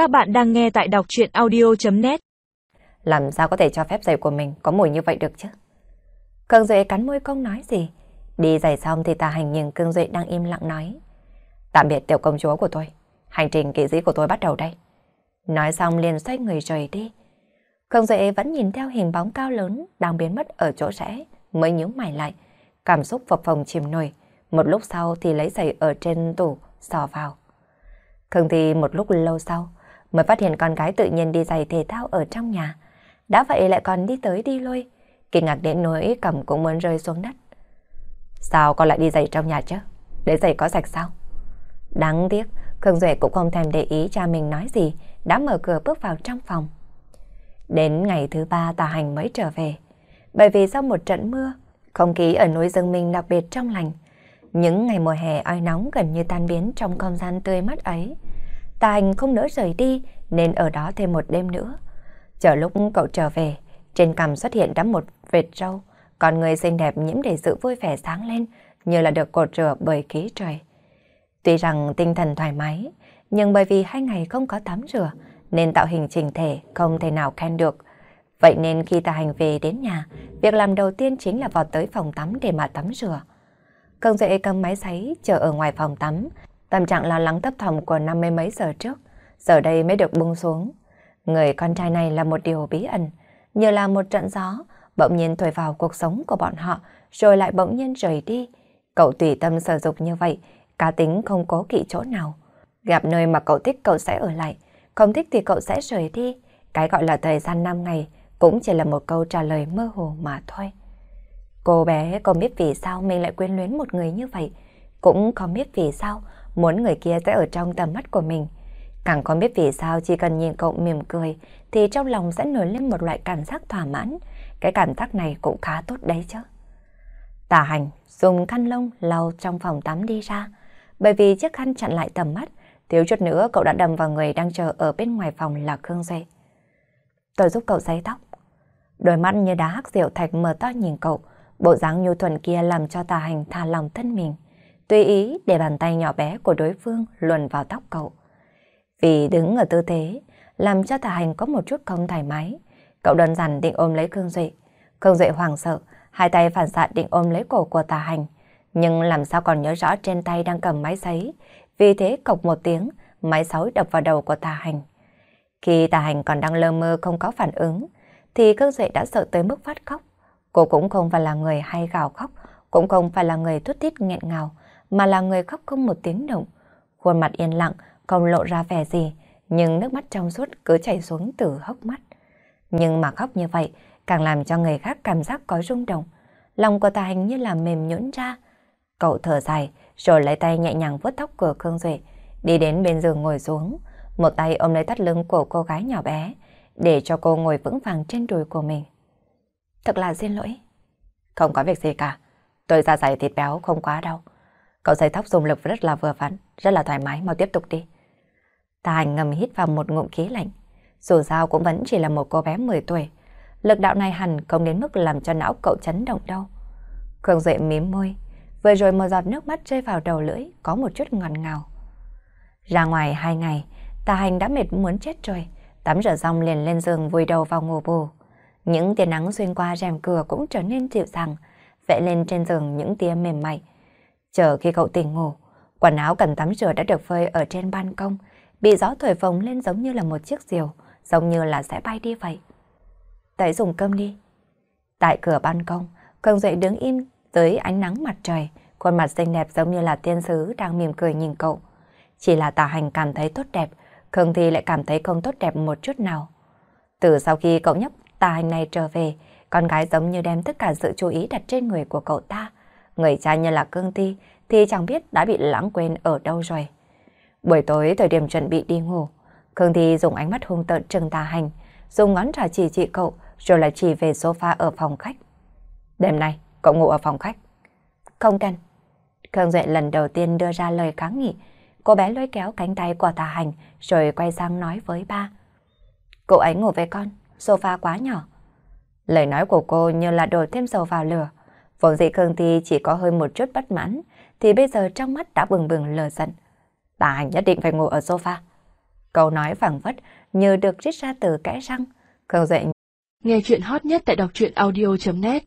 Các bạn đang nghe tại đọc chuyện audio.net Làm sao có thể cho phép giày của mình có mùi như vậy được chứ? Cương Duệ cắn môi không nói gì. Đi giày xong thì tà hành nhìn Cương Duệ đang im lặng nói. Tạm biệt tiểu công chúa của tôi. Hành trình kỳ dĩ của tôi bắt đầu đây. Nói xong liền xoay người rời đi. Cương Duệ vẫn nhìn theo hình bóng cao lớn đang biến mất ở chỗ rẽ, mới nhíu mày lại. Cảm xúc phập phồng chìm nổi. Một lúc sau thì lấy giày ở trên tủ, sò vào. Khương Thi một lúc lâu sau mới phát hiện con gái tự nhiên đi giày thể thao ở trong nhà. Đã vậy lại còn đi tới đi lui, kinh ngạc đến nỗi cầm cũng muốn rơi xuống đất. Sao con lại đi giày trong nhà chứ? Để giày có sạch sao? Đáng tiếc, Khương Duệ cũng không thèm để ý cha mình nói gì, đã mở cửa bước vào trong phòng. Đến ngày thứ ba tà hành mới trở về. Bởi vì sau một trận mưa, không khí ở núi rừng mình đặc biệt trong lành. Những ngày mùa hè oi nóng gần như tan biến trong không gian tươi mát ấy. Tà hành không nỡ rời đi nên ở đó thêm một đêm nữa. Chờ lúc cậu trở về, trên cằm xuất hiện đắm một vệt râu, còn người xinh đẹp nhiễm đầy sự vui vẻ sáng lên như là được cột rửa bởi khí trời. Tuy rằng tinh thần thoải mái, nhưng bởi vì hai ngày không có tắm rửa nên tạo hình chỉnh thể không thể nào khen được. Vậy nên khi tà hành về đến nhà, việc làm đầu tiên chính là vào tới phòng tắm để mà tắm rửa. Công dậy cầm máy sấy chờ ở ngoài phòng tắm, tâm trạng lo lắng thấp thỏm của năm mươi mấy giờ trước, giờ đây mới được buông xuống. Người con trai này là một điều bí ẩn, như là một trận gió, bỗng nhiên thổi vào cuộc sống của bọn họ, rồi lại bỗng nhiên rời đi. Cậu tùy tâm sở dục như vậy, cá tính không cố kỵ chỗ nào. Gặp nơi mà cậu thích cậu sẽ ở lại, không thích thì cậu sẽ rời đi. Cái gọi là thời gian 5 ngày cũng chỉ là một câu trả lời mơ hồ mà thôi. Cô bé không biết vì sao mình lại quyến luyến một người như vậy, cũng không biết vì sao muốn người kia sẽ ở trong tầm mắt của mình. Càng không biết vì sao chỉ cần nhìn cậu mỉm cười thì trong lòng sẽ nổi lên một loại cảm giác thỏa mãn. Cái cảm giác này cũng khá tốt đấy chứ. Tả hành dùng khăn lông lau trong phòng tắm đi ra. Bởi vì chiếc khăn chặn lại tầm mắt, thiếu chút nữa cậu đã đâm vào người đang chờ ở bên ngoài phòng là Khương Duệ. Tôi giúp cậu giấy tóc. Đôi mắt như đá hắc rượu thạch mở to nhìn cậu, bộ dáng nhu thuần kia làm cho tà hành thả lòng thân mình. Tùy ý để bàn tay nhỏ bé của đối phương luồn vào tóc cậu. Vì đứng ở tư thế, làm cho tà hành có một chút không thoải mái. Cậu đơn giản định ôm lấy Khương Duệ. Khương Duệ hoảng sợ, hai tay phản xạ định ôm lấy cổ của tà hành. Nhưng làm sao còn nhớ rõ trên tay đang cầm máy sấy. Vì thế cộc một tiếng, máy sấy đập vào đầu của tà hành. Khi tà hành còn đang lơ mơ không có phản ứng, thì Khương Duệ đã sợ tới mức phát khóc. Cô cũng không phải là người hay gào khóc, cũng không phải là người thút thít nghẹn ngào, mà là người khóc không một tiếng động. Khuôn mặt yên lặng, không lộ ra vẻ gì, nhưng nước mắt trong suốt cứ chảy xuống từ hốc mắt. Nhưng mà khóc như vậy, càng làm cho người khác cảm giác có rung động. Lòng của Tà Hành như là mềm nhũn ra. Cậu thở dài, rồi lấy tay nhẹ nhàng vuốt tóc của Khương Duệ, đi đến bên giường ngồi xuống, một tay ôm lấy thắt lưng của cô gái nhỏ bé, để cho cô ngồi vững vàng trên đùi của mình. Thật là xin lỗi. Không có việc gì cả, tôi ra giày thịt béo không quá đâu. Cậu dây tóc dùng lực rất là vừa vặn, rất là thoải mái, mau tiếp tục đi. Tà hành ngầm hít vào một ngụm khí lạnh. Dù sao cũng vẫn chỉ là một cô bé 10 tuổi. Lực đạo này hẳn không đến mức làm cho não cậu chấn động đâu. Khương Duệ mím môi. Vừa rồi một giọt nước mắt rơi vào đầu lưỡi, có một chút ngọt ngào. Ra ngoài hai ngày, tà hành đã mệt muốn chết rồi. Tắm rửa xong liền lên giường vùi đầu vào ngủ bù. Những tia nắng xuyên qua rèm cửa cũng trở nên dịu dàng, vẽ lên trên giường những tia mềm mại. Chờ khi cậu tỉnh ngủ, quần áo cần tắm rửa đã được phơi ở trên ban công, bị gió thổi phồng lên giống như là một chiếc diều, giống như là sẽ bay đi vậy. Tới dùng cơm đi. Tại cửa ban công, Khương Duệ đứng im dưới ánh nắng mặt trời, khuôn mặt xinh đẹp giống như là tiên sứ đang mỉm cười nhìn cậu. Chỉ là tà hành cảm thấy tốt đẹp, Khương Thi lại cảm thấy không tốt đẹp một chút nào. Từ sau khi cậu nhóc tà hành này trở về, con gái giống như đem tất cả sự chú ý đặt trên người của cậu ta. Người cha như là Cương Thi thì chẳng biết đã bị lãng quên ở đâu rồi. Buổi tối thời điểm chuẩn bị đi ngủ, Khương Thi dùng ánh mắt hung tợn trừng tà hành, dùng ngón trỏ chỉ chị cậu rồi lại chỉ về sofa ở phòng khách. Đêm nay, cậu ngủ ở phòng khách. Không cần. Khương Duệ lần đầu tiên đưa ra lời kháng nghị. Cô bé lôi kéo cánh tay của tà hành rồi quay sang nói với ba. cậu ấy ngủ với con, sofa quá nhỏ. Lời nói của cô như là đổ thêm dầu vào lửa. Vốn dĩ Khương Thi chỉ có hơi một chút bất mãn, thì bây giờ trong mắt đã bừng bừng lờ giận. Ta hành nhất định phải ngủ ở sofa. Câu nói phẳng vất như được rít ra từ kẽ răng. Khương Duệ Nghe chuyện hot nhất tại đọc truyện audio.net